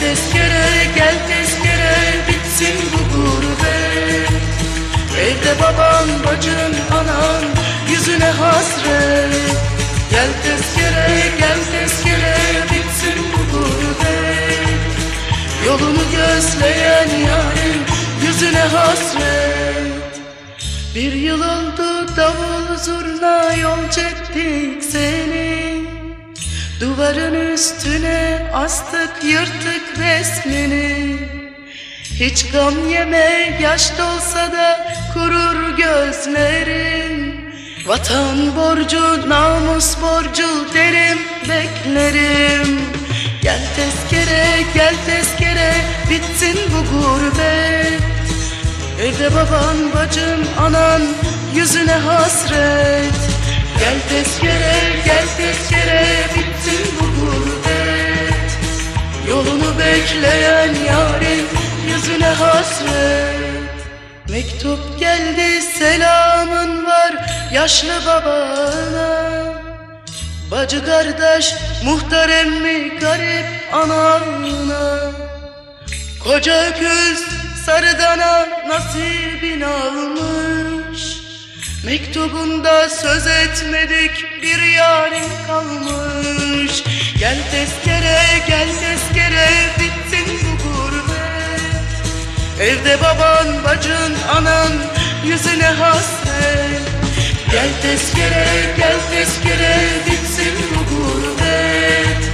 tezkere gel tezkere bitsin bu gurbet Evde baban bacın anan yüzüne hasret. Gel tezkere gel tezkere bitsin bu gurbet Yolunu gözleyen yarın yüzüne hasret. Bir yıl oldu davul zurna yol çektik seni Duvarın üstüne astık yırtık resmini. Hiç gam yeme yaş dolsa da kurur gözlerim. Vatan borcu namus borcu derim beklerim. Gel tezkere gel tezkere bitsin bu gurbet. Evde baban bacın anan yüzüne hasret. Gel tezkere gel tezkere hasret. Mektup geldi selamın var yaşlı babana. Bacı kardeş muhtar emmi garip anana. Koca öküz sarıdana nasibin almış. Mektubunda söz etmedik bir yarın kalmış. Gel tezkere gel tezkere bitsin Baban bacın anan yüzüne hasret. Gel tezkere gel tezkere bitsin bu gurbet.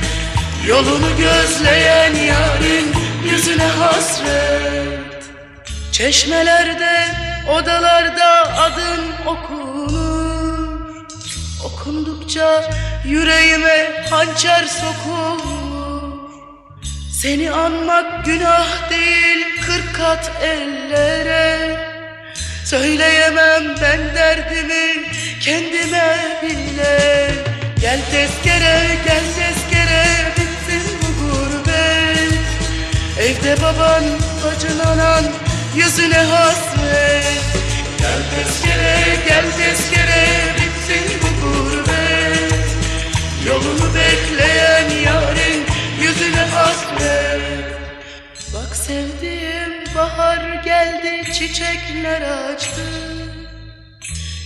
Yolunu gözleyen yarın yüzüne hasret. Çeşmelerde, odalarda adın okunur. Okundukça yüreğime hançer sokulur. Seni anmak günah değil kırk kat ellere. Söyleyemem ben derdimi kendime bile. Gel tezkere gel tezkere bitsin bu gurbet. Evde baban bacın anan yüzüne hasret. Gel tezkere gel tezkere bitsin bu gurbet. Yolunu bekleyen yarın yüzüne hasret Bak sevdiğim bahar geldi çiçekler açtı.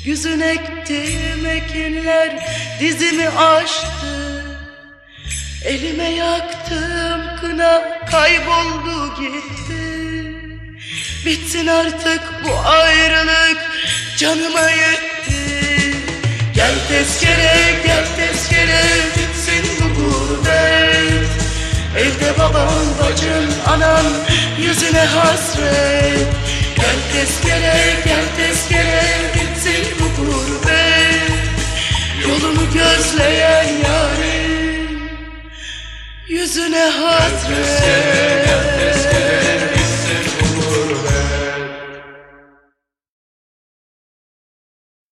Güzün ektiğim ekinler dizimi aştı. Elime yaktığım kına kayboldu gitti. Bitsin artık bu ayrılık canıma yetti. Gel tezkere yüzüne hasret. Gel tezkere gel tezkere. Bitsin bu gurbet. Yolunu gözleyen yarın yüzüne hasret